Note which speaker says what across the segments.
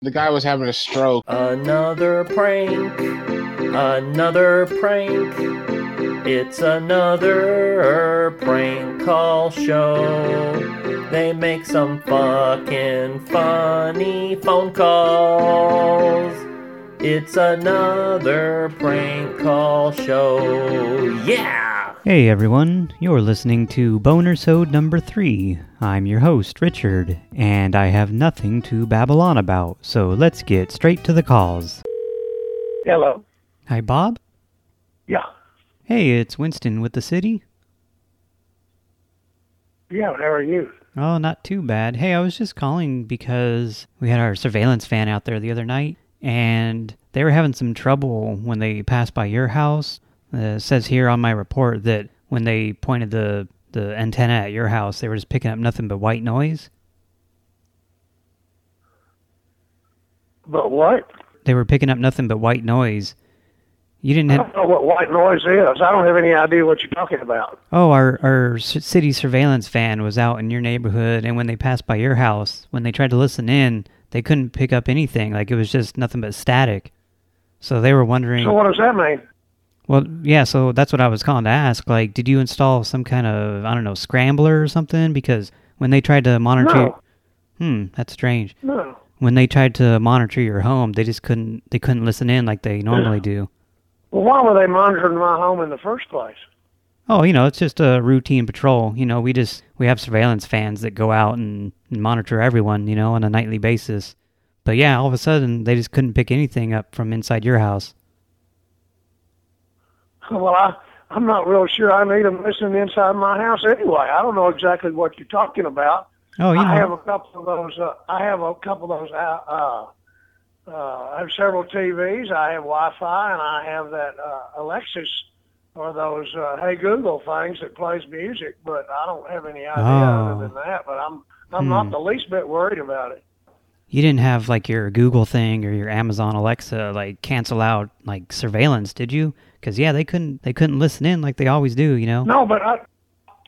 Speaker 1: The guy was having a stroke.
Speaker 2: Another prank. Another prank. It's another prank call show. They make some fucking funny phone calls. It's another prank call show. Yeah!
Speaker 3: Hey everyone, you're listening to Boner Sode number 3. I'm your host, Richard, and I have nothing to babble on about, so let's get straight to the calls.
Speaker 4: Hello.
Speaker 3: Hi, Bob?
Speaker 4: Yeah.
Speaker 3: Hey, it's Winston with the city.
Speaker 4: Yeah, how are you?
Speaker 3: Oh, not too bad. Hey, I was just calling because we had our surveillance van out there the other night, and they were having some trouble when they passed by your house. Uh, it says here on my report that when they pointed the, the antenna at your house, they were just picking up nothing but white noise.
Speaker 4: But what?
Speaker 3: They were picking up nothing but white noise. You didn't Have...
Speaker 4: I don't know what white noise is. I don't have any idea what you're talking about.
Speaker 3: Oh, our, our city surveillance van was out in your neighborhood, and when they passed by your house, when they tried to listen in, they couldn't pick up anything. Like, it was just nothing but static. So they were wondering...
Speaker 4: So what does that mean?
Speaker 3: Well, yeah, so that's what I was calling to ask. Like, did you install some kind of, I don't know, scrambler or something? Because when they tried to monitor...
Speaker 4: No.
Speaker 3: Hmm, that's strange.
Speaker 4: No.
Speaker 3: When they tried to monitor your home, they just couldn't, they couldn't listen in like they normally do.
Speaker 4: Well, why were they monitoring my home in the first place?
Speaker 3: Oh, you know, it's just a routine patrol. You know, we just, we have surveillance fans that go out and, and monitor everyone, you know, on a nightly basis. But yeah, all of a sudden, they just couldn't pick anything up from inside your house.
Speaker 4: Well, I, I'm not real sure I need them listening inside my house anyway. I don't know exactly what you're talking about.
Speaker 3: Oh, you know.
Speaker 4: I have a couple of those. Uh, I have a couple of those. Uh, uh, uh, I have several TVs. I have Wi-Fi, and I have that uh, Alexis or those uh, Hey Google things that plays music. But I don't have any idea
Speaker 3: Oh.
Speaker 4: other than that. But I'm I'm
Speaker 3: Hmm.
Speaker 4: not the least bit worried about it.
Speaker 3: You didn't have like your Google thing or your Amazon Alexa like cancel out like surveillance, did you? Because yeah, they couldn't they couldn't listen in like they always do, you know.
Speaker 4: No, but I,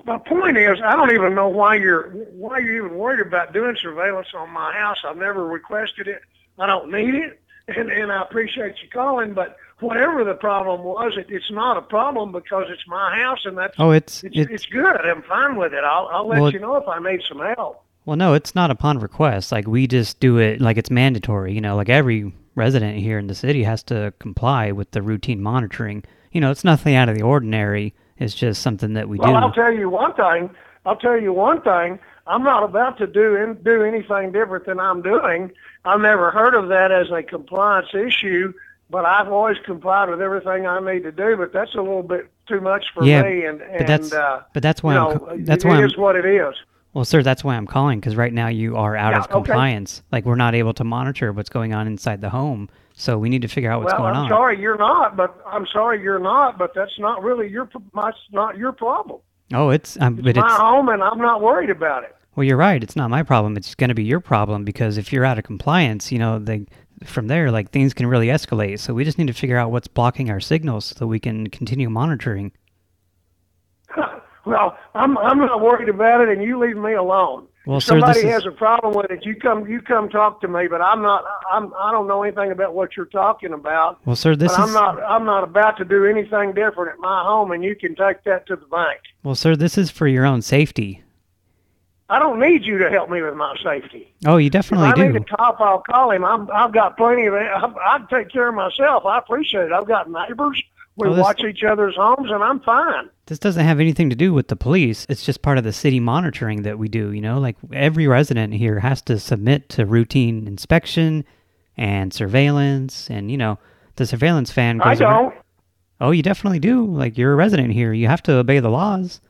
Speaker 4: my point is, I don't even know why you're why you're even worried about doing surveillance on my house. I've never requested it. I don't need it, and and I appreciate you calling. But whatever the problem was, it, it's not a problem because it's my house, and that's
Speaker 3: Oh, it's
Speaker 4: it's,
Speaker 3: it's
Speaker 4: it's good. I'm fine with it. I'll I'll let
Speaker 3: Well,
Speaker 4: you know if I need some help.
Speaker 3: well, no, it's not upon request. Like we just do it like it's mandatory. You know, like every resident here in the city has to comply with the routine monitoring. You know, it's nothing out of the ordinary. It's just something that we
Speaker 4: Well,
Speaker 3: do.
Speaker 4: I'll tell you one thing. I'll tell you one thing. I'm not about to do in, do anything different than I'm doing. I've never heard of that as a compliance issue, but I've always complied with everything I need to do. But that's a little bit too much for
Speaker 3: Yeah,
Speaker 4: me, and and
Speaker 3: but that's
Speaker 4: uh,
Speaker 3: but that's why
Speaker 4: you know,
Speaker 3: that's
Speaker 4: it
Speaker 3: why I'm,
Speaker 4: is what it is.
Speaker 3: Well, sir, that's why I'm calling because right now you are out
Speaker 4: Yeah,
Speaker 3: of
Speaker 4: okay.
Speaker 3: compliance. Like we're not able to monitor what's going on inside the home, so we need to figure out what's
Speaker 4: well,
Speaker 3: going
Speaker 4: I'm
Speaker 3: on.
Speaker 4: sorry you're not, but I'm sorry you're not, but that's not really your that's not your problem.
Speaker 3: Oh, it's um,
Speaker 4: It's
Speaker 3: but
Speaker 4: my
Speaker 3: it's
Speaker 4: home, and I'm not worried about it.
Speaker 3: well, you're right. It's not my problem. It's going to be your problem because if you're out of compliance, you know, they from there like things can really escalate. So we just need to figure out what's blocking our signals so that we can continue monitoring.
Speaker 4: Well, I'm I'm not worried about it, and you leave me alone.
Speaker 3: Well,
Speaker 4: if
Speaker 3: sir, this
Speaker 4: somebody
Speaker 3: is-
Speaker 4: has a problem with it, you come you come talk to me. But I'm not. I'm I don't know anything about what you're talking about.
Speaker 3: Well, sir, this
Speaker 4: but I'm
Speaker 3: is
Speaker 4: not. I'm not about to do anything different at my home, and you can take that to the bank.
Speaker 3: well, sir, this is for your own safety.
Speaker 4: I don't need you to help me with my safety.
Speaker 3: Oh, you
Speaker 4: If
Speaker 3: definitely
Speaker 4: I need
Speaker 3: do.
Speaker 4: a cop, I'll call him. I'm, I've got plenty of it. I, I can take care of myself. I appreciate it. I've got neighbors. We
Speaker 3: Oh, this-
Speaker 4: watch each other's homes, and I'm fine.
Speaker 3: This doesn't have anything to do with the police. It's just part of the city monitoring that we do, you know? Like, every resident here has to submit to routine inspection and surveillance, and, you know, the surveillance fan goes...
Speaker 4: I don't.
Speaker 3: Oh, you definitely do. Like, you're a resident here. You have to obey the laws.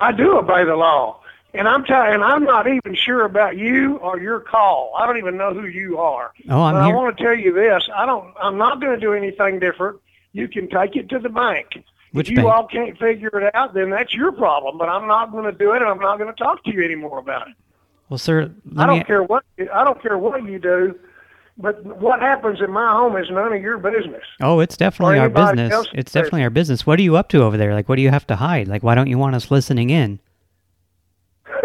Speaker 4: I do obey the law, and I'm telling, and I'm not even sure about you or your call. I don't even know who you are.
Speaker 3: Oh, I'm
Speaker 4: but
Speaker 3: here-
Speaker 4: I want to tell you this: I don't. I'm not going to do anything different. You can take it to the bank.
Speaker 3: Which
Speaker 4: if you
Speaker 3: bank?
Speaker 4: all can't figure it out, then that's your problem. But I'm not going to do it, and I'm not going to talk to you anymore about it.
Speaker 3: Well, sir,
Speaker 4: I don't
Speaker 3: me...
Speaker 4: care what I don't care what you do, but what happens in my home is none of your business.
Speaker 3: Oh, it's definitely our business. It's definitely our business. What are you up to over there? Like, what do you have to hide? Like, why don't you want us listening in?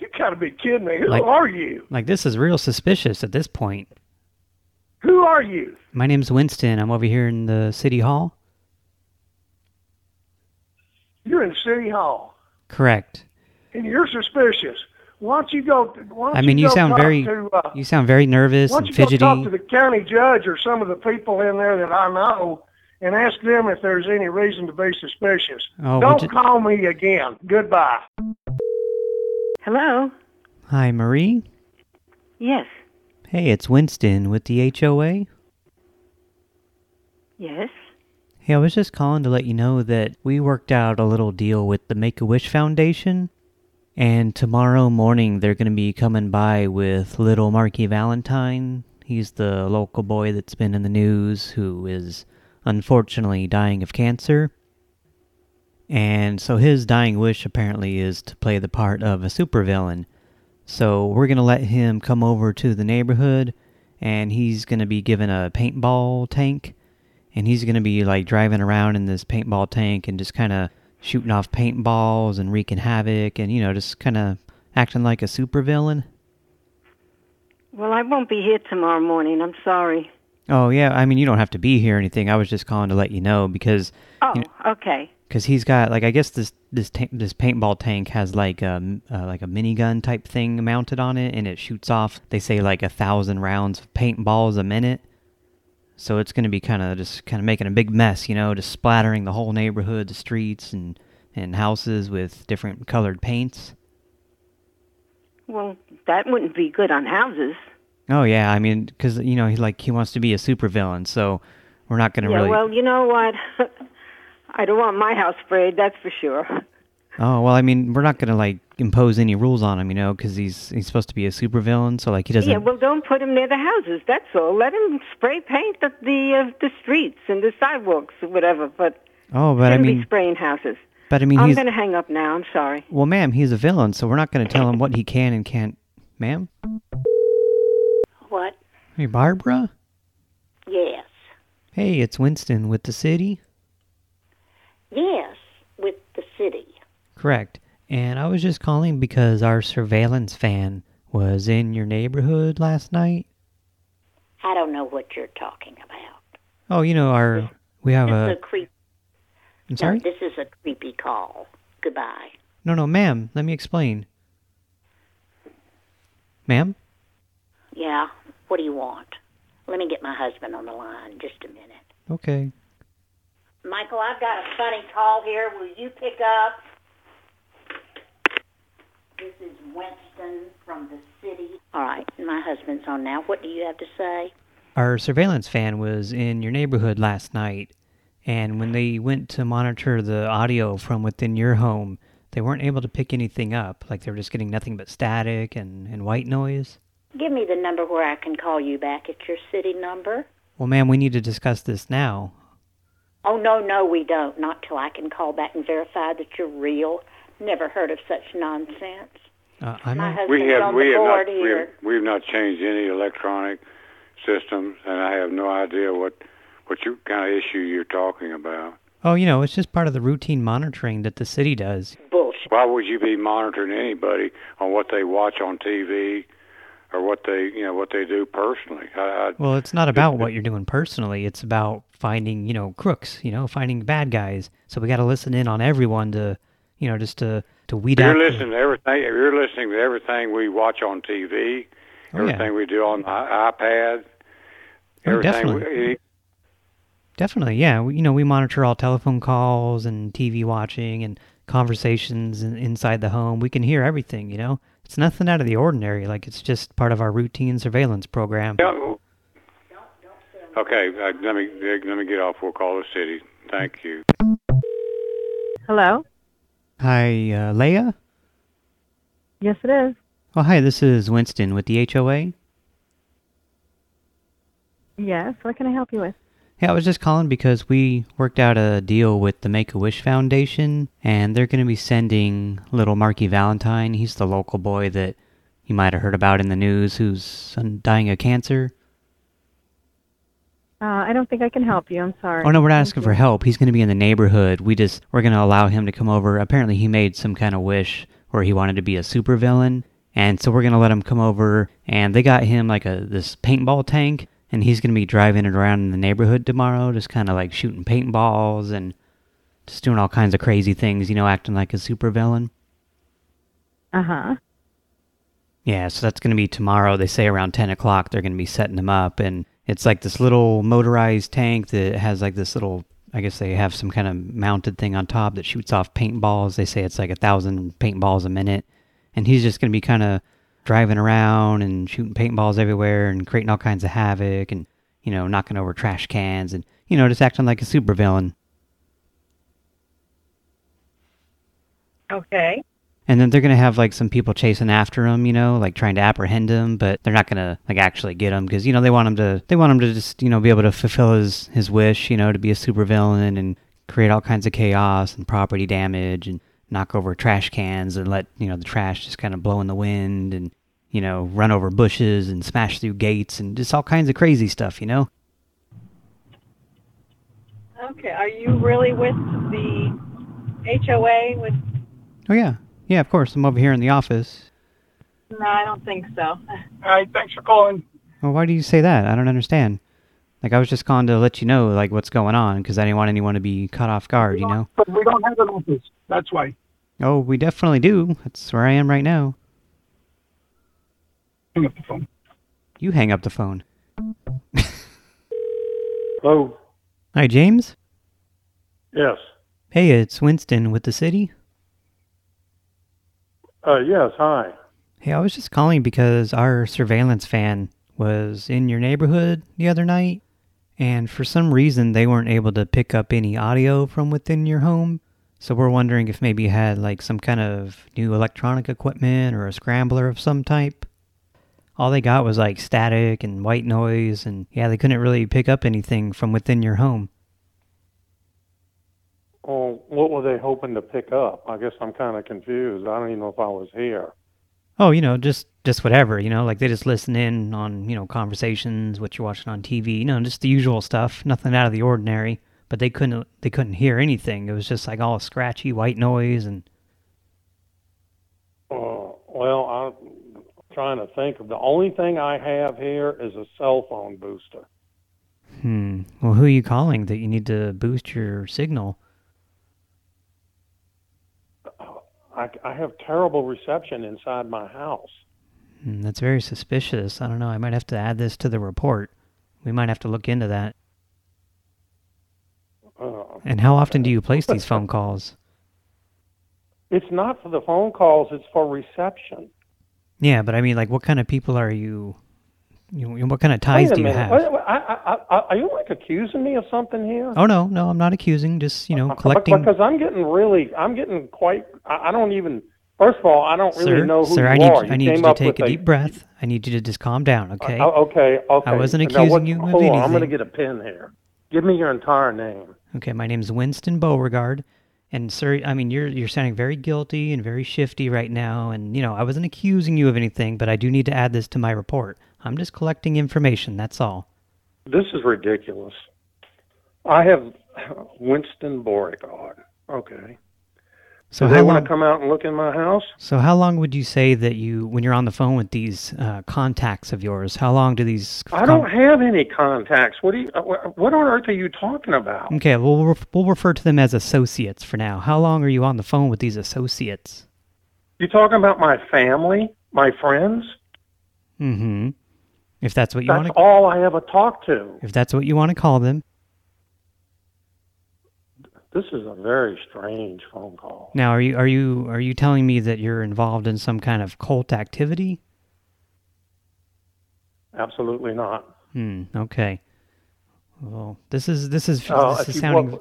Speaker 4: you got to be kidding me. Who
Speaker 3: Like-
Speaker 4: are you?
Speaker 3: Like, this is real suspicious at this point.
Speaker 4: Who are you?
Speaker 3: My name's Winston. I'm over here in the city hall.
Speaker 4: You're in City Hall,
Speaker 3: Correct.
Speaker 4: and you're suspicious. Why don't you go? Why don't
Speaker 3: I mean, you
Speaker 4: go
Speaker 3: sound very
Speaker 4: To, uh,
Speaker 3: you sound very nervous
Speaker 4: why
Speaker 3: and
Speaker 4: don't you go talk to the county judge or some of the people in there that I know, and ask them if there's any reason to be suspicious.
Speaker 3: Oh,
Speaker 4: Don't
Speaker 3: ju-
Speaker 4: call me again. Goodbye.
Speaker 1: Hello?
Speaker 3: Hi, Marie.
Speaker 1: Yes.
Speaker 3: Hey, it's Winston with the HOA.
Speaker 1: Yes.
Speaker 3: Hey, I was just calling to let you know that we worked out a little deal with the Make-A-Wish Foundation. And tomorrow morning, they're going to be coming by with little Marky Valentine. He's the local boy that's been in the news who is unfortunately dying of cancer. And so his dying wish apparently is to play the part of a supervillain. So we're going to let him come over to the neighborhood and he's going to be given a paintball tank and he's going to be like driving around in this paintball tank and just kind of shooting off paintballs and wreaking havoc and you know just kind of acting like a supervillain.
Speaker 1: Well, I won't be here tomorrow morning. I'm sorry.
Speaker 3: Oh yeah, I mean you don't have to be here or anything. I was just calling to let you know because
Speaker 1: Oh,
Speaker 3: You
Speaker 1: okay.
Speaker 3: Because he's got like I guess this this ta- this paintball tank has like a uh, like a minigun type thing mounted on it, and it shoots off. They say like a thousand rounds of paintballs a minute. So it's going to be kind of just kind of making a big mess, you know, just splattering the whole neighborhood, the streets and and houses with different colored paints.
Speaker 1: Well, that wouldn't be good on houses.
Speaker 3: Oh yeah, I mean, because you know he like he wants to be a supervillain, so we're not going to
Speaker 1: yeah,
Speaker 3: really.
Speaker 1: well, you know what? I don't want my house sprayed, that's for sure.
Speaker 3: Oh well, I mean, we're not going to like impose any rules on him, you know, because he's he's supposed to be a supervillain, so like he doesn't.
Speaker 1: Yeah, well, don't put him near the houses. That's all. Let him spray paint the the, uh, the streets and the sidewalks or whatever. But
Speaker 3: oh, but I mean,
Speaker 1: be spraying houses.
Speaker 3: but I mean,
Speaker 1: I'm
Speaker 3: he's
Speaker 1: going to hang up now. I'm sorry.
Speaker 3: well, ma'am, he's a villain, so we're not going to tell him what he can and can't, ma'am.
Speaker 5: What?
Speaker 3: Hey, Barbara.
Speaker 5: Yes.
Speaker 3: Hey, it's Winston with the city.
Speaker 5: Yes, with the city.
Speaker 3: Correct. And I was just calling because our surveillance fan was in your neighborhood last night.
Speaker 5: I don't know what you're talking about.
Speaker 3: Oh, you know our we have
Speaker 5: This
Speaker 3: a.
Speaker 5: is a creep.
Speaker 3: I'm
Speaker 5: No,
Speaker 3: sorry.
Speaker 5: this is a creepy call. Goodbye.
Speaker 3: No, no, ma'am. Let me explain. Ma'am.
Speaker 5: Yeah. What do you want? Let me get my husband on the line. Just a minute.
Speaker 3: Okay.
Speaker 5: Michael, I've got a funny call here. Will you pick up? This is Winston from the city. All right, my husband's on now. What do you have to say?
Speaker 3: Our surveillance fan was in your neighborhood last night, and when they went to monitor the audio from within your home, they weren't able to pick anything up. Like they were just getting nothing but static and, and white noise.
Speaker 5: Give me the number where I can call you back. It's your city number.
Speaker 3: Well, ma'am, we need to discuss this now.
Speaker 5: Oh, no, no, we don't. Not till I can call back and verify that you're real. Never heard of such nonsense.
Speaker 3: Uh, I'm
Speaker 5: My husband's
Speaker 6: We have
Speaker 5: on
Speaker 6: we
Speaker 5: the
Speaker 6: have
Speaker 5: board
Speaker 6: not we
Speaker 5: here.
Speaker 6: have, we have not changed any electronic systems, and I have no idea what what you kind of issue you're talking about.
Speaker 3: oh, you know, it's just part of the routine monitoring that the city does.
Speaker 5: Bullshit.
Speaker 6: Why would you be monitoring anybody on what they watch on TV or what they you know what they do personally? I, I,
Speaker 3: Well, it's not about what you're doing personally. It's about finding, you know, crooks, you know, finding bad guys. So we got to listen in on everyone to, you know, just to, to weed
Speaker 6: if
Speaker 3: out...
Speaker 6: you're
Speaker 3: the-
Speaker 6: listening to everything. You're listening to everything we watch on TV,
Speaker 3: Oh, yeah.
Speaker 6: everything we do on the iPad,
Speaker 3: Oh,
Speaker 6: everything.
Speaker 3: definitely.
Speaker 6: We,
Speaker 3: Definitely, yeah. We, you know, we monitor all telephone calls and TV watching and conversations in, inside the home. We can hear everything, you know? It's nothing out of the ordinary. Like, it's just part of our routine surveillance program.
Speaker 6: Yeah. Okay, uh, let me let me get off. We'll call the city. Thank you.
Speaker 7: Hello?
Speaker 3: Hi, uh, Leia?
Speaker 7: Yes, it is.
Speaker 3: Oh, hi, this is Winston with the HOA.
Speaker 7: Yes. What can I help you with?
Speaker 3: Yeah, I was just calling because we worked out a deal with the Make-A-Wish Foundation, and they're going to be sending little Marky Valentine. He's the local boy that you might have heard about in the news who's dying of cancer.
Speaker 7: Uh, I don't think I can help you. I'm sorry.
Speaker 3: Oh, no, we're not
Speaker 7: Thank
Speaker 3: asking
Speaker 7: you.
Speaker 3: for help. He's going to be in the neighborhood. We just, we're going to allow him to come over. Apparently he made some kind of wish where he wanted to be a supervillain, And so we're going to let him come over, and they got him like a this paintball tank, and he's going to be driving it around in the neighborhood tomorrow, just kind of like shooting paintballs and just doing all kinds of crazy things, you know, acting like a supervillain.
Speaker 7: Uh-huh.
Speaker 3: Yeah, so that's going to be tomorrow. They say around 10 o'clock they're going to be setting him up, and it's like this little motorized tank that has like this little, I guess they have some kind of mounted thing on top that shoots off paintballs. They say it's like a thousand paintballs a minute, and he's just going to be kind of driving around and shooting paintballs everywhere and creating all kinds of havoc and, you know, knocking over trash cans and, you know, just acting like a supervillain.
Speaker 7: Okay.
Speaker 3: And then they're going to have, like, some people chasing after him, you know, like, trying to apprehend him, but they're not going to, like, actually get him, because, you know, they want him to, they want him to just, you know, be able to fulfill his, his wish, you know, to be a supervillain and create all kinds of chaos and property damage and knock over trash cans and let, you know, the trash just kind of blow in the wind and, you know, run over bushes and smash through gates and just all kinds of crazy stuff, you know?
Speaker 7: Okay. Are you really with the HOA? With
Speaker 3: Oh, yeah. Yeah, of course. I'm over here in the office.
Speaker 7: No, I don't think so.
Speaker 4: All right, thanks for calling.
Speaker 3: Well, why do you say that? I don't understand. Like, I was just calling to let you know, like, what's going on, because I didn't want anyone to be caught off guard, you know?
Speaker 4: But we don't have an office. That's why.
Speaker 3: Oh, we definitely do. That's where I am right now.
Speaker 4: Hang up the phone.
Speaker 3: You hang up the phone.
Speaker 8: Hello.
Speaker 3: Hi, James?
Speaker 8: Yes.
Speaker 3: Hey, it's Winston with the city.
Speaker 8: Uh, yes. Hi.
Speaker 3: Hey, I was just calling because our surveillance fan was in your neighborhood the other night, and for some reason they weren't able to pick up any audio from within your home. So we're wondering if maybe you had like some kind of new electronic equipment or a scrambler of some type. All they got was like static and white noise, and yeah, they couldn't really pick up anything from within your home.
Speaker 8: Well, what were they hoping to pick up? I guess I'm kind of confused. I don't even know if I was here.
Speaker 3: Oh, you know, just just whatever, you know, like they just listen in on, you know, conversations, what you're watching on TV, you know, just the usual stuff, nothing out of the ordinary. But they couldn't they couldn't hear anything. It was just like all scratchy white noise and
Speaker 8: Uh, well, I'm trying to think of the only thing I have here is a cell phone booster.
Speaker 3: hmm. Well, who are you calling that you need to boost your signal?
Speaker 8: I, I have terrible reception inside my house.
Speaker 3: Hmm, that's very suspicious. I don't know. I might have to add this to the report. We might have to look into that.
Speaker 8: Uh,
Speaker 3: And how often do you place these phone calls?
Speaker 8: it's not for the phone calls; it's for reception.
Speaker 3: Yeah, but I mean, like, what kind of people are you... you know, what kind of ties do you
Speaker 8: minute.
Speaker 3: have?
Speaker 8: Wait, wait, I, I, I, are you like accusing me of something here?
Speaker 3: Oh, no, no, I'm not accusing. Just, you know,
Speaker 8: Uh,
Speaker 3: collecting...
Speaker 8: Because I'm getting really, I'm getting quite. I, don't even. First of all, I don't really
Speaker 3: sir,
Speaker 8: know who
Speaker 3: sir,
Speaker 8: you
Speaker 3: I need,
Speaker 8: are.
Speaker 3: I need you to take a deep breath. I need you to just calm down, okay?
Speaker 8: Uh, okay, okay.
Speaker 3: I wasn't accusing
Speaker 8: what-
Speaker 3: you of
Speaker 8: on, I'm going to get a pen here. Give me your entire name.
Speaker 3: Okay, my name's Winston Beauregard. And sir, I mean, you're you're sounding very guilty and very shifty right now. And, you know, I wasn't accusing you of anything, but I do need to add this to my report. I'm just collecting information, that's all.
Speaker 8: This is ridiculous. I have Winston Beauregard. Okay.
Speaker 3: So
Speaker 8: they want to come out and look in my house?
Speaker 3: so how long would you say that you, when you're on the phone with these uh, contacts of yours, how long do these...
Speaker 8: I don't have any contacts. What do you? uh, What on earth are you talking about?
Speaker 3: Okay, well, we'll, ref- we'll refer to them as associates for now. How long are you on the phone with these associates?
Speaker 8: You talking about my family, my friends?
Speaker 3: Mm-hmm. If that's what you want to...
Speaker 8: all I ever talk to.
Speaker 3: If that's what you want to call them.
Speaker 8: This is a very strange phone call.
Speaker 3: Now, are you are you are you telling me that you're involved in some kind of cult activity?
Speaker 8: Absolutely not.
Speaker 3: Hmm. Okay. Well, this is this is
Speaker 8: Uh,
Speaker 3: this is sounding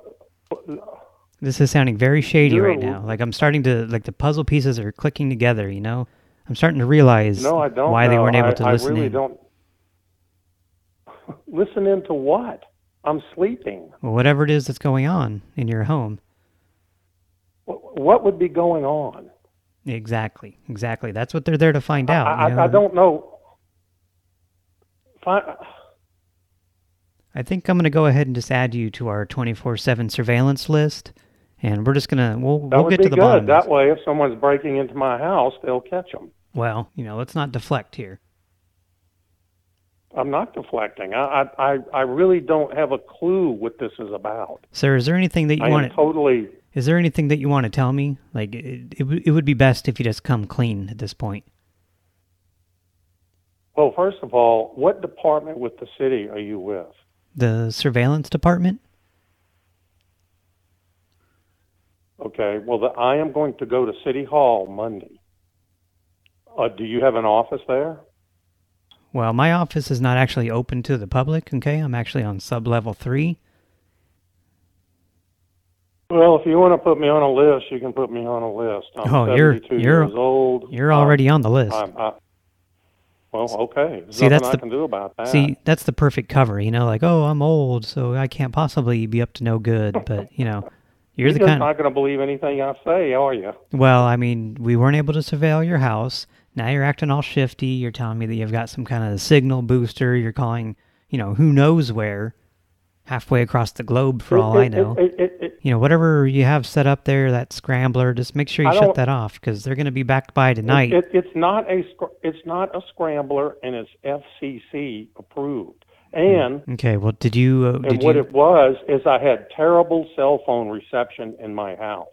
Speaker 3: this is sounding very shady right now. Like I'm starting to like the puzzle pieces are clicking together. You know, I'm starting to realize
Speaker 8: no, I don't.
Speaker 3: why they weren't able
Speaker 8: I,
Speaker 3: to
Speaker 8: I
Speaker 3: listen
Speaker 8: really
Speaker 3: in.
Speaker 8: don't. Listen into what? I'm sleeping.
Speaker 3: Well, whatever it is that's going on in your home.
Speaker 8: What would be going on?
Speaker 3: Exactly. Exactly. That's what they're there to find
Speaker 8: I,
Speaker 3: out.
Speaker 8: I,
Speaker 3: you know?
Speaker 8: I don't know.
Speaker 3: I think I'm going to go ahead and just add you to our 24/7 surveillance list, and we're just we'll
Speaker 8: That
Speaker 3: we'll
Speaker 8: would
Speaker 3: get to the
Speaker 8: good.
Speaker 3: bottom.
Speaker 8: That way, if someone's breaking into my house, they'll catch them.
Speaker 3: Well, you know, let's not deflect here.
Speaker 8: I'm not deflecting. I, I, I, really don't have a clue what this is about.
Speaker 3: Sir, is there anything that you
Speaker 8: I
Speaker 3: want
Speaker 8: am totally.
Speaker 3: Is there anything that you want to tell me? Like, it, it, it would be best if you just come clean at this point.
Speaker 8: Well, first of all, what department with the city are you with?
Speaker 3: The surveillance department?
Speaker 8: Okay. Well, the, I am going to go to City Hall Monday. Uh, do you have an office there?
Speaker 3: Well, my office is not actually open to the public, okay? I'm actually on sub-level 3.
Speaker 8: Well, if you want to put me on a list, you can put me on a list. I'm
Speaker 3: Oh, you're-
Speaker 8: 72
Speaker 3: you're-
Speaker 8: years old.
Speaker 3: You're already on the list.
Speaker 8: I'm, I, well, okay. There's
Speaker 3: See, that's
Speaker 8: I
Speaker 3: the-
Speaker 8: can do about that.
Speaker 3: See, that's the perfect cover, you know, like, oh, I'm old, so I can't possibly be up to no good, but, you know, you're
Speaker 8: You're
Speaker 3: the kind
Speaker 8: not going to believe anything I say, are you?
Speaker 3: Well, I mean, we weren't able to surveil your house. Now you're acting all shifty. You're telling me that you've got some kind of signal booster. You're calling, you know, who knows where, halfway across the globe for all I
Speaker 8: It- it-
Speaker 3: know.
Speaker 8: it- it- it-
Speaker 3: You know, whatever you have set up there, that scrambler, just make sure you
Speaker 8: I
Speaker 3: shut that off because they're going to be back by tonight.
Speaker 8: It, it, it's not a it's not a scrambler, and it's FCC approved. And
Speaker 3: okay, well, did you... Uh,
Speaker 8: and what
Speaker 3: you
Speaker 8: it was is I had terrible cell phone reception in my house.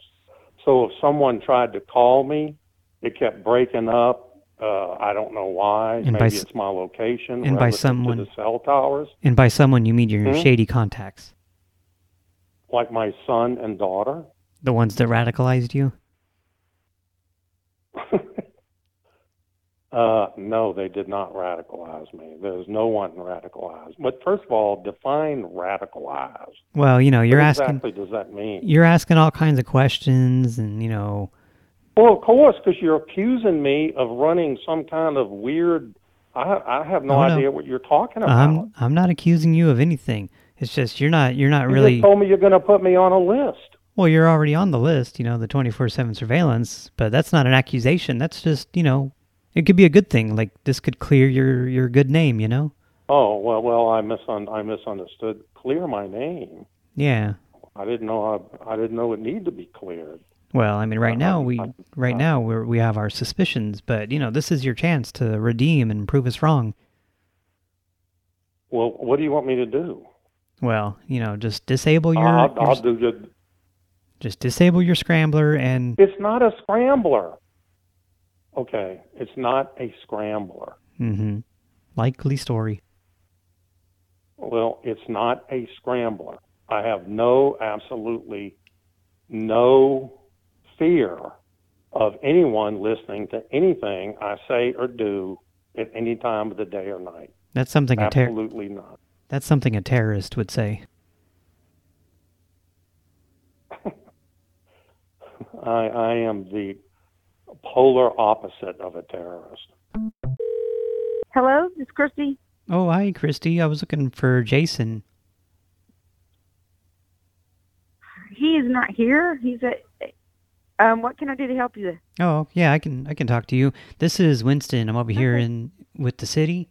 Speaker 8: So if someone tried to call me, it kept breaking up. Uh, I don't know why.
Speaker 3: And by
Speaker 8: Maybe
Speaker 3: s-
Speaker 8: it's my location
Speaker 3: and by someone-
Speaker 8: the cell towers,
Speaker 3: and by someone, you mean your
Speaker 8: Hmm?
Speaker 3: shady contacts.
Speaker 8: like my son and daughter.
Speaker 3: The ones that radicalized you?
Speaker 8: Uh, no, they did not radicalize me. There's no one radicalized. But first of all, define radicalized.
Speaker 3: Well, you know, you're
Speaker 8: what
Speaker 3: asking...
Speaker 8: exactly does that mean?
Speaker 3: You're asking all kinds of questions and, you know...
Speaker 8: Well, of course, because you're accusing me of running some kind of weird. I I have no
Speaker 3: Oh, no.
Speaker 8: idea what you're talking about.
Speaker 3: I'm I'm not accusing you of anything. It's just you're not you're not
Speaker 8: you
Speaker 3: really
Speaker 8: told me you're going to put me on a list.
Speaker 3: well. You're already on the list, you know, the 24/7 surveillance. But that's not an accusation. That's just you know, it could be a good thing. Like this could clear your your good name. You know.
Speaker 8: Oh well, well, I misun I misunderstood. Clear my name.
Speaker 3: Yeah.
Speaker 8: I didn't know I, I didn't know it needed to be cleared.
Speaker 3: Well, I mean, right
Speaker 8: Uh,
Speaker 3: now we right
Speaker 8: I-
Speaker 3: now we we have our suspicions, but you know, this is your chance to redeem and prove us wrong.
Speaker 8: Well, what do you want me to do?
Speaker 3: Well, you know, just disable your,
Speaker 8: I'll,
Speaker 3: your
Speaker 8: I'll do just.
Speaker 3: just disable your scrambler and
Speaker 8: It's not a scrambler. Okay, it's not a scrambler.
Speaker 3: Mm-hmm. Likely story.
Speaker 8: Well, it's not a scrambler. I have no, absolutely no fear of anyone listening to anything I say or do at any time of the day or night.
Speaker 3: That's something a
Speaker 8: Absolutely not.
Speaker 3: That's something a terrorist would say.
Speaker 8: I, I am the polar opposite of a terrorist.
Speaker 9: Hello, it's Christy.
Speaker 3: Oh, hi, Christy. I was looking for Jason.
Speaker 9: He is not here. He's at. Um, what can I do to help you?
Speaker 3: Oh, yeah, I can I can talk to you. This is Winston. I'm over here in with the city.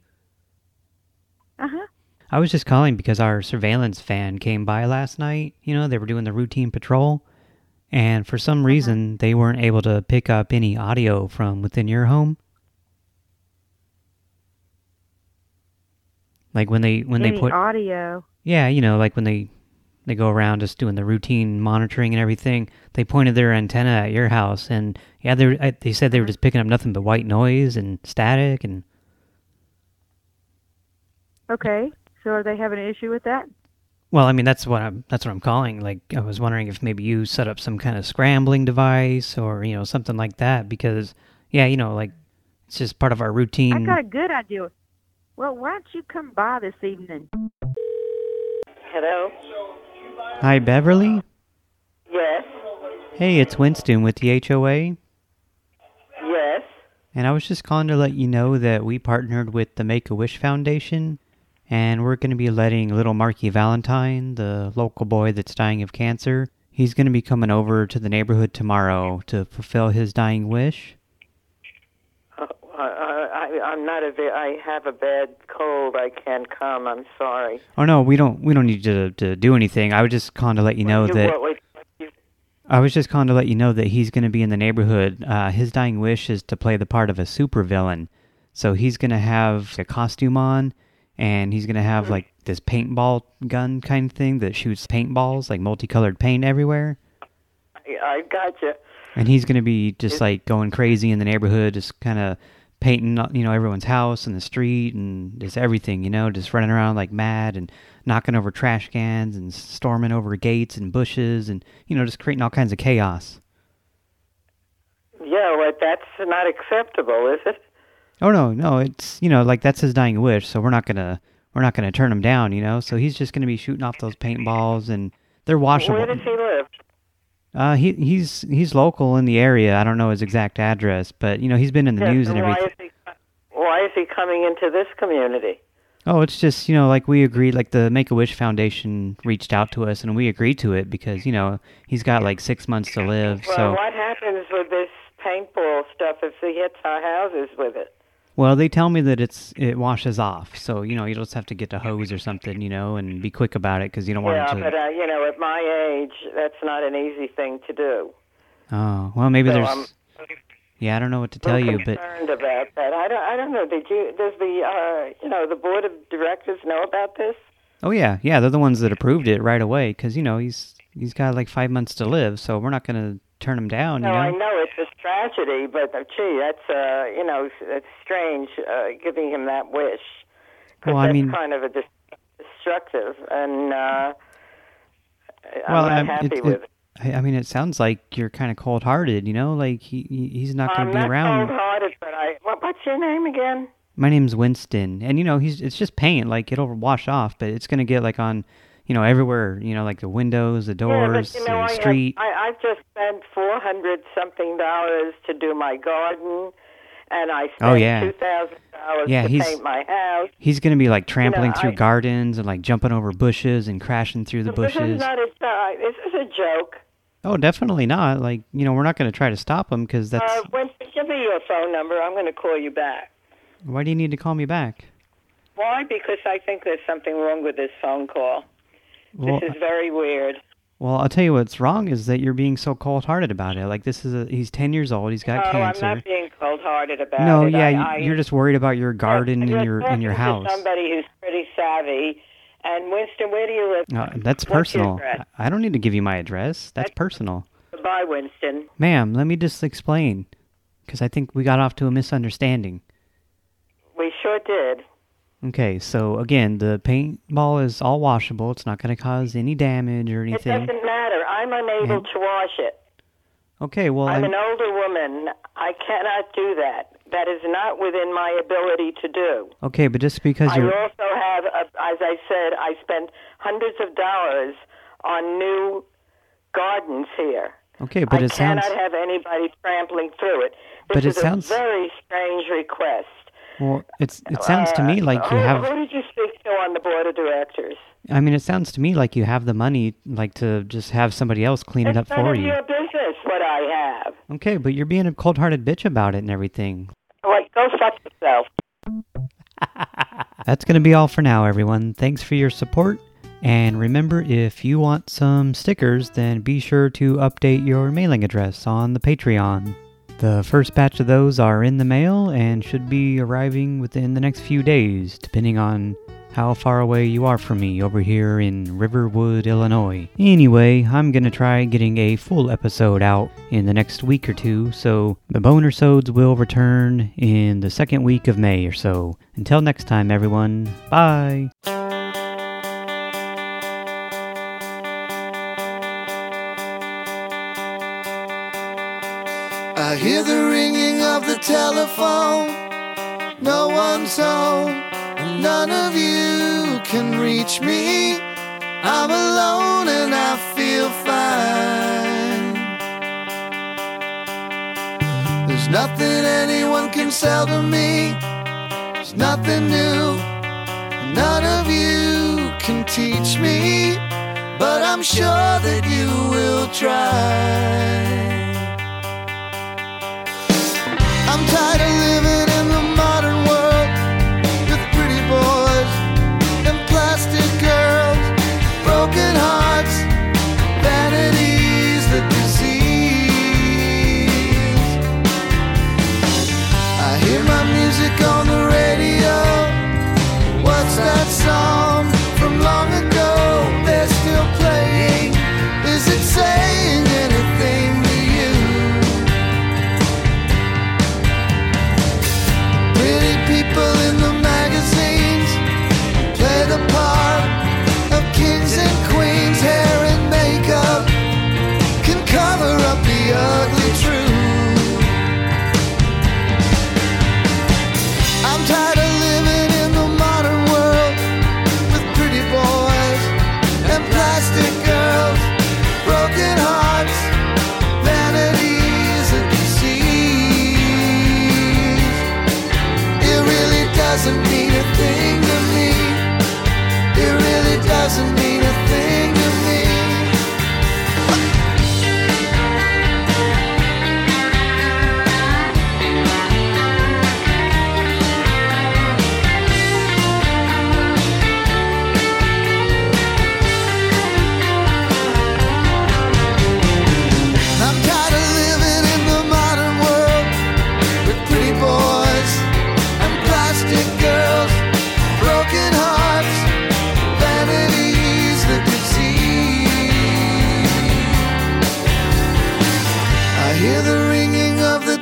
Speaker 9: Uh huh.
Speaker 3: I was just calling because our surveillance van came by last night. You know, they were doing the routine patrol. And for some reason, they weren't able to pick up any audio from within your home. Like when they when
Speaker 9: Any
Speaker 3: they put
Speaker 9: audio?
Speaker 3: Yeah, you know, like when they they go around just doing the routine monitoring and everything, they pointed their antenna at your house, and yeah, they I- they said they were just picking up nothing but white noise and static, and
Speaker 9: Okay. So are they having an issue with that?
Speaker 3: well, I mean that's what I'm that's what I'm calling. Like I was wondering if maybe you set up some kind of scrambling device or you know something like that, because yeah, you know, like it's just part of our routine.
Speaker 9: I got a good idea. Well, why don't you come by this evening?
Speaker 10: Hello?
Speaker 3: Hi, Beverly.
Speaker 10: Yes.
Speaker 3: Hey, it's Winston with the HOA.
Speaker 10: Yes.
Speaker 3: And I was just calling to let you know that we partnered with the Make-A-Wish Foundation, and we're going to be letting little Marky Valentine, the local boy that's dying of cancer, he's going to be coming over to the neighborhood tomorrow to fulfill his dying wish.
Speaker 10: I'm not a. I have a bad cold. I can't come. I'm sorry.
Speaker 3: Oh no, we don't we don't need to, to do anything. I was just calling to let you know
Speaker 10: You-
Speaker 3: that
Speaker 10: what,
Speaker 3: I was just calling to let you know that he's going to be in the neighborhood. Uh, his dying wish is to play the part of a supervillain. So he's going to have a costume on, and he's going to have like this paintball gun kind of thing that shoots paintballs, like multicolored paint everywhere.
Speaker 10: I, I gotcha.
Speaker 3: And he's going to be just like going crazy in the neighborhood, just kind of painting, uh, you know, everyone's house and the street and just everything, you know, just running around like mad and knocking over trash cans and storming over gates and bushes and, you know, just creating all kinds of chaos.
Speaker 10: Yeah, well, that's not acceptable, is it?
Speaker 3: Oh no, no, it's you know like that's his dying wish, so we're not gonna we're not gonna turn him down, you know. So he's just gonna be shooting off those paintballs, and they're washable.
Speaker 10: Where does he live?
Speaker 3: Uh, he he's he's local in the area. I don't know his exact address, but you know he's been in the
Speaker 10: Yes,
Speaker 3: news and
Speaker 10: why
Speaker 3: everything.
Speaker 10: Is he, why is he coming into this community?
Speaker 3: Oh, it's just you know like we agreed, like the Make a Wish Foundation reached out to us, and we agreed to it because you know he's got like six months to live.
Speaker 10: Well,
Speaker 3: so
Speaker 10: what happens with this paintball stuff if he hits our houses with it?
Speaker 3: Well, they tell me that it's it washes off, so you know you just have to get a hose or something, you know, and be quick about it because you don't want to yeah,
Speaker 10: but uh, you know, at my age, that's not an easy thing to do.
Speaker 3: Oh, well, maybe
Speaker 10: so
Speaker 3: there's.
Speaker 10: I'm
Speaker 3: yeah, I don't know what to tell you, but
Speaker 10: concerned about that. I don't. I don't know. Did you? Does the uh, you know the board of directors know about this?
Speaker 3: oh yeah, yeah, they're the ones that approved it right away because you know he's he's got like five months to live, so we're not gonna turn him down,
Speaker 10: no,
Speaker 3: you know.
Speaker 10: I know it's a tragedy, but uh, gee, that's uh, you know, it's strange uh, giving him that wish.
Speaker 3: Well, I mean-
Speaker 10: kind of a dis- destructive, and uh, I'm
Speaker 3: well,
Speaker 10: not
Speaker 3: I'm-
Speaker 10: happy
Speaker 3: it-
Speaker 10: with
Speaker 3: it- I I mean, it sounds like you're kind of cold-hearted, you know. Like he he- he's not going
Speaker 10: I'm
Speaker 3: to be
Speaker 10: not
Speaker 3: around.
Speaker 10: cold-hearted, but I. What, what's your name again?
Speaker 3: My name's Winston, and you know he's it's just paint, like it'll wash off, but it's going to get like on, you know, everywhere, you know, like the windows, the doors,
Speaker 10: yeah, but you know,
Speaker 3: the
Speaker 10: I,
Speaker 3: street.
Speaker 10: I I've just spent four hundred something dollars to do my garden, and I spent
Speaker 3: Oh, yeah.
Speaker 10: two thousand dollars
Speaker 3: Yeah,
Speaker 10: to
Speaker 3: he's-
Speaker 10: paint my house.
Speaker 3: He's going to be like trampling through
Speaker 10: I-
Speaker 3: gardens and like jumping over bushes and crashing through the bushes.
Speaker 10: This is not a uh, this is a joke.
Speaker 3: Oh, definitely not. Like, you know, we're not going to try to stop him because that's...
Speaker 10: Uh, Winston, give me your phone number. I'm going to call you back.
Speaker 3: Why do you need to call me back?
Speaker 10: Why? Because I think there's something wrong with this phone call.
Speaker 3: Well,
Speaker 10: this is very weird.
Speaker 3: well, I'll tell you what's wrong is that you're being so cold-hearted about it. Like, this is a... He's 10 years old. He's got
Speaker 10: oh,
Speaker 3: cancer.
Speaker 10: I'm not being cold-hearted about
Speaker 3: no,
Speaker 10: it.
Speaker 3: No, yeah,
Speaker 10: I,
Speaker 3: you,
Speaker 10: I,
Speaker 3: you're just worried about your garden
Speaker 10: you're
Speaker 3: and your in your house.
Speaker 10: Somebody who's pretty savvy. And Winston, where do you live?
Speaker 3: Uh, that's
Speaker 10: What's
Speaker 3: personal. I don't need to give you my address. That's personal.
Speaker 10: Bye, Winston.
Speaker 3: Ma'am, let me just explain. Because I think we got off to a misunderstanding.
Speaker 10: We sure did.
Speaker 3: Okay, so again, the paintball is all washable. It's not going to cause any damage or anything.
Speaker 10: It doesn't matter. I'm unable to wash it.
Speaker 3: Okay, well,
Speaker 10: I'm
Speaker 3: I'm-
Speaker 10: an older woman. I cannot do that. That is not within my ability to do.
Speaker 3: okay, but just because
Speaker 10: I
Speaker 3: you're...
Speaker 10: also have, a, as I said, I spent hundreds of dollars on new gardens here.
Speaker 3: Okay, but
Speaker 10: I
Speaker 3: it sounds...
Speaker 10: I cannot have anybody trampling through it. This
Speaker 3: But it sounds-
Speaker 10: a very strange request.
Speaker 3: Well, it's it sounds to me like you have...
Speaker 10: Who did you speak to on the board of directors?
Speaker 3: I mean, it sounds to me like you have the money, like, to just have somebody else clean it up
Speaker 10: it's
Speaker 3: for you.
Speaker 10: your business what I have.
Speaker 3: Okay, but you're being a cold-hearted bitch about it and everything.
Speaker 10: All right, go fuck yourself.
Speaker 3: That's going to be all for now, everyone. Thanks for your support. And remember, if you want some stickers, then be sure to update your mailing address on the Patreon. The first batch of those are in the mail and should be arriving within the next few days, depending on how far away you are from me over here in Riverwood, Illinois. Anyway, I'm gonna try getting a full episode out in the next week or two, so the boner sods will return in the second week of May or so. Until next time, everyone, bye!
Speaker 11: Hear the ringing of the telephone. No one's home, and none of you can reach me. I'm alone and I feel fine. There's nothing anyone can sell to me. There's nothing new. and None of you can teach me, but I'm sure that you will try. I'm tired of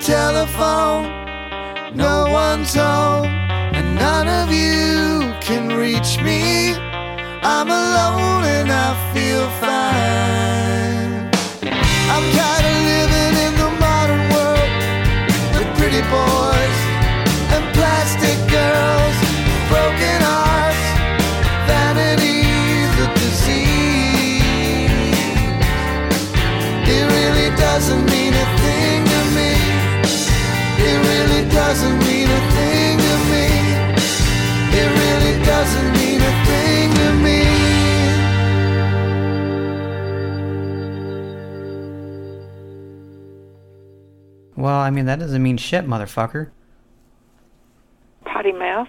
Speaker 11: telephone, no one's home, and none of you can reach me. I'm alone and I feel fine.
Speaker 3: Well, I mean, that doesn't mean shit, motherfucker.
Speaker 7: Potty mouth?